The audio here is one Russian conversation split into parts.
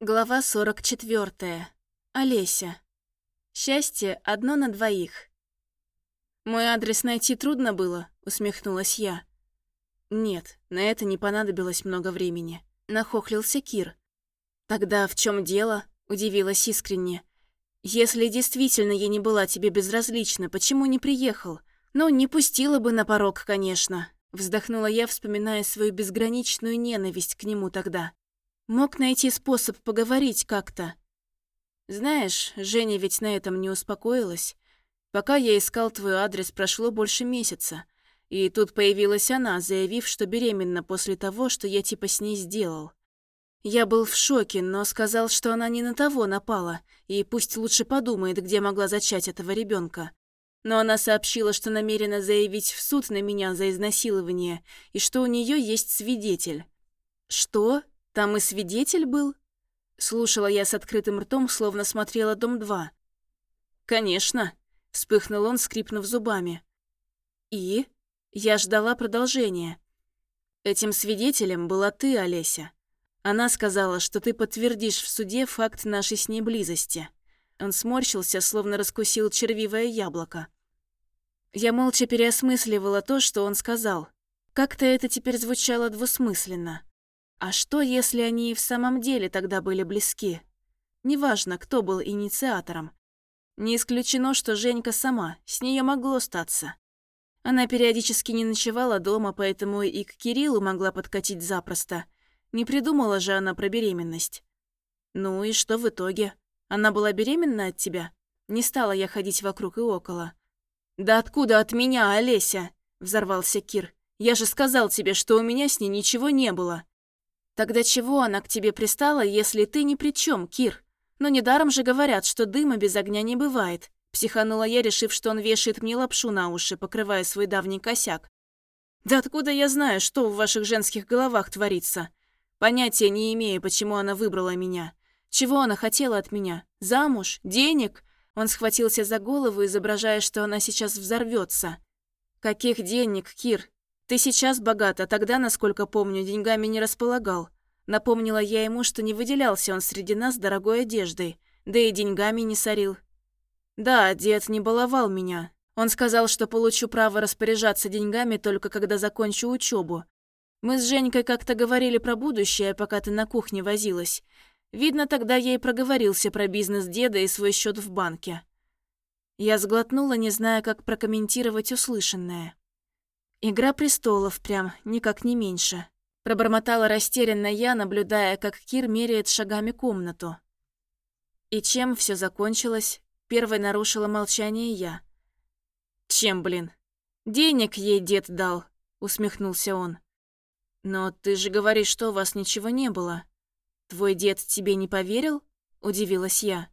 Глава 44. Олеся. Счастье одно на двоих. «Мой адрес найти трудно было?» — усмехнулась я. «Нет, на это не понадобилось много времени», — нахохлился Кир. «Тогда в чем дело?» — удивилась искренне. «Если действительно я не была тебе безразлична, почему не приехал? Ну, не пустила бы на порог, конечно», — вздохнула я, вспоминая свою безграничную ненависть к нему тогда. Мог найти способ поговорить как-то. Знаешь, Женя ведь на этом не успокоилась. Пока я искал твой адрес, прошло больше месяца. И тут появилась она, заявив, что беременна после того, что я типа с ней сделал. Я был в шоке, но сказал, что она не на того напала, и пусть лучше подумает, где могла зачать этого ребенка. Но она сообщила, что намерена заявить в суд на меня за изнасилование, и что у нее есть свидетель. «Что? Там и свидетель был?» Слушала я с открытым ртом, словно смотрела «Дом-2». «Конечно», — вспыхнул он, скрипнув зубами. «И?» Я ждала продолжения. «Этим свидетелем была ты, Олеся. Она сказала, что ты подтвердишь в суде факт нашей с ней близости». Он сморщился, словно раскусил червивое яблоко. Я молча переосмысливала то, что он сказал. Как-то это теперь звучало двусмысленно. А что, если они и в самом деле тогда были близки? Неважно, кто был инициатором. Не исключено, что Женька сама, с нее могло статься. Она периодически не ночевала дома, поэтому и к Кириллу могла подкатить запросто. Не придумала же она про беременность. Ну и что в итоге? Она была беременна от тебя? Не стала я ходить вокруг и около. «Да откуда от меня, Олеся?» – взорвался Кир. «Я же сказал тебе, что у меня с ней ничего не было». Тогда чего она к тебе пристала, если ты ни при чем, Кир? Но недаром же говорят, что дыма без огня не бывает. Психанула я, решив, что он вешает мне лапшу на уши, покрывая свой давний косяк. Да откуда я знаю, что в ваших женских головах творится? Понятия не имею, почему она выбрала меня. Чего она хотела от меня? Замуж? Денег? Он схватился за голову, изображая, что она сейчас взорвется. Каких денег, Кир? Ты сейчас богат, а тогда, насколько помню, деньгами не располагал. Напомнила я ему, что не выделялся он среди нас дорогой одеждой, да и деньгами не сорил. Да, дед не баловал меня. Он сказал, что получу право распоряжаться деньгами только когда закончу учебу. Мы с Женькой как-то говорили про будущее, пока ты на кухне возилась. Видно, тогда я и проговорился про бизнес деда и свой счет в банке. Я сглотнула, не зная, как прокомментировать услышанное. «Игра престолов прям, никак не меньше», — пробормотала растерянно я, наблюдая, как Кир меряет шагами комнату. И чем все закончилось? Первой нарушила молчание я. «Чем, блин? Денег ей дед дал», — усмехнулся он. «Но ты же говоришь, что у вас ничего не было. Твой дед тебе не поверил?» — удивилась я.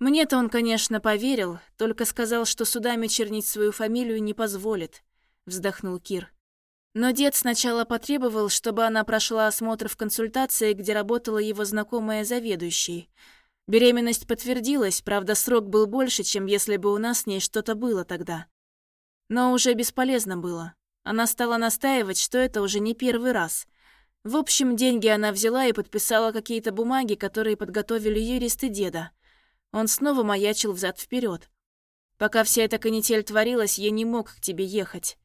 Мне-то он, конечно, поверил, только сказал, что судами чернить свою фамилию не позволит. — вздохнул Кир. Но дед сначала потребовал, чтобы она прошла осмотр в консультации, где работала его знакомая заведующей. Беременность подтвердилась, правда, срок был больше, чем если бы у нас с ней что-то было тогда. Но уже бесполезно было. Она стала настаивать, что это уже не первый раз. В общем, деньги она взяла и подписала какие-то бумаги, которые подготовили юристы деда. Он снова маячил взад вперед. Пока вся эта канитель творилась, я не мог к тебе ехать.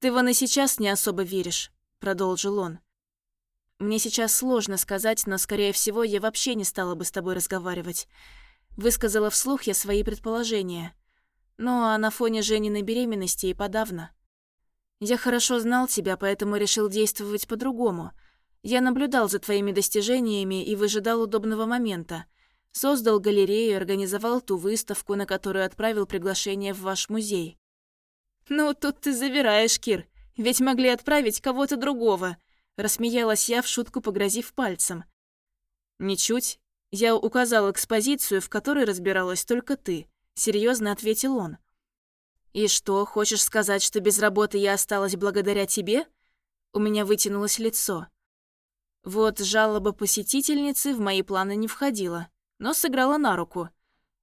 «Ты вон и сейчас не особо веришь», — продолжил он. «Мне сейчас сложно сказать, но, скорее всего, я вообще не стала бы с тобой разговаривать. Высказала вслух я свои предположения. Ну, а на фоне Жениной беременности и подавно. Я хорошо знал тебя, поэтому решил действовать по-другому. Я наблюдал за твоими достижениями и выжидал удобного момента. Создал галерею, организовал ту выставку, на которую отправил приглашение в ваш музей. «Ну, тут ты завираешь, Кир. Ведь могли отправить кого-то другого», — рассмеялась я в шутку, погрозив пальцем. «Ничуть. Я указал экспозицию, в которой разбиралась только ты», — серьезно ответил он. «И что, хочешь сказать, что без работы я осталась благодаря тебе?» У меня вытянулось лицо. Вот жалоба посетительницы в мои планы не входила, но сыграла на руку.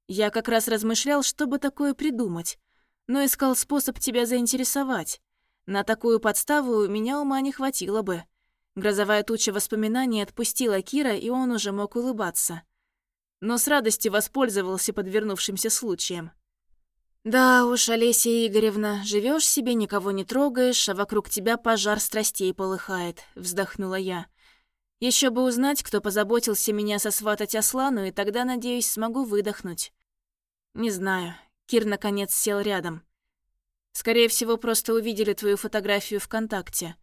Я как раз размышлял, чтобы такое придумать но искал способ тебя заинтересовать. На такую подставу меня ума не хватило бы. Грозовая туча воспоминаний отпустила Кира, и он уже мог улыбаться. Но с радостью воспользовался подвернувшимся случаем. «Да уж, Олеся Игоревна, живешь себе, никого не трогаешь, а вокруг тебя пожар страстей полыхает», — вздохнула я. Еще бы узнать, кто позаботился меня сосватать Аслану, и тогда, надеюсь, смогу выдохнуть. Не знаю. Кир наконец сел рядом. Скорее всего, просто увидели твою фотографию ВКонтакте.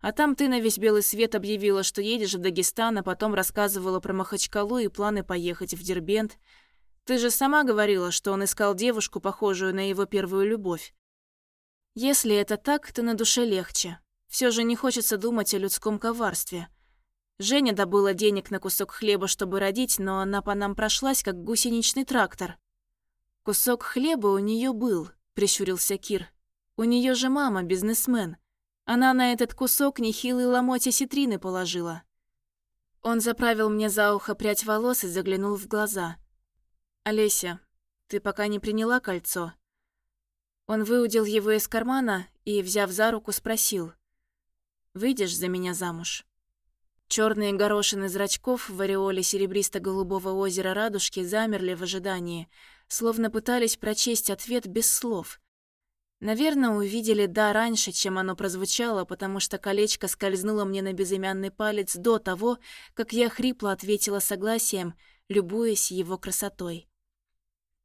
А там ты на весь белый свет объявила, что едешь в Дагестан, а потом рассказывала про Махачкалу и планы поехать в Дербент — ты же сама говорила, что он искал девушку, похожую на его первую любовь. Если это так, то на душе легче. Все же не хочется думать о людском коварстве. Женя добыла денег на кусок хлеба, чтобы родить, но она по нам прошлась, как гусеничный трактор. «Кусок хлеба у нее был», — прищурился Кир. «У нее же мама бизнесмен. Она на этот кусок нехилый ломоть осетрины положила». Он заправил мне за ухо прядь волос и заглянул в глаза — «Олеся, ты пока не приняла кольцо?» Он выудил его из кармана и, взяв за руку, спросил. «Выйдешь за меня замуж?» Черные горошины зрачков в ореоле серебристо-голубого озера радужки замерли в ожидании, словно пытались прочесть ответ без слов. Наверное, увидели «да» раньше, чем оно прозвучало, потому что колечко скользнуло мне на безымянный палец до того, как я хрипло ответила согласием, любуясь его красотой.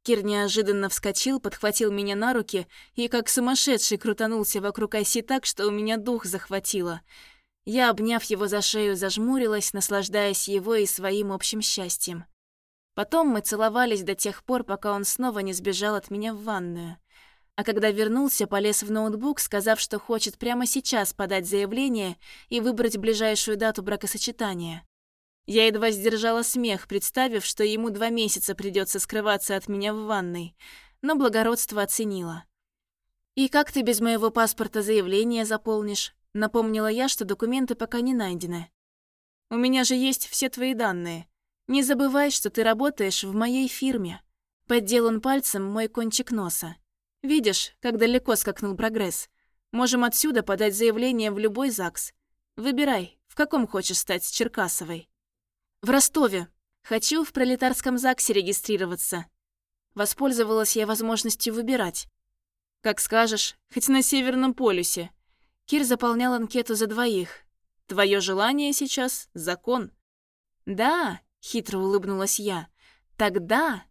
Кир неожиданно вскочил, подхватил меня на руки и как сумасшедший крутанулся вокруг оси так, что у меня дух захватило. Я, обняв его за шею, зажмурилась, наслаждаясь его и своим общим счастьем. Потом мы целовались до тех пор, пока он снова не сбежал от меня в ванную. А когда вернулся, полез в ноутбук, сказав, что хочет прямо сейчас подать заявление и выбрать ближайшую дату бракосочетания. Я едва сдержала смех, представив, что ему два месяца придется скрываться от меня в ванной, но благородство оценила. «И как ты без моего паспорта заявление заполнишь?» Напомнила я, что документы пока не найдены. «У меня же есть все твои данные. Не забывай, что ты работаешь в моей фирме». Поддел он пальцем мой кончик носа. «Видишь, как далеко скакнул прогресс. Можем отсюда подать заявление в любой ЗАГС. Выбирай, в каком хочешь стать Черкасовой». В Ростове. Хочу в пролетарском ЗАГСе регистрироваться. Воспользовалась я возможностью выбирать. Как скажешь, хоть на Северном полюсе. Кир заполнял анкету за двоих. Твое желание сейчас — закон. Да, хитро улыбнулась я. Тогда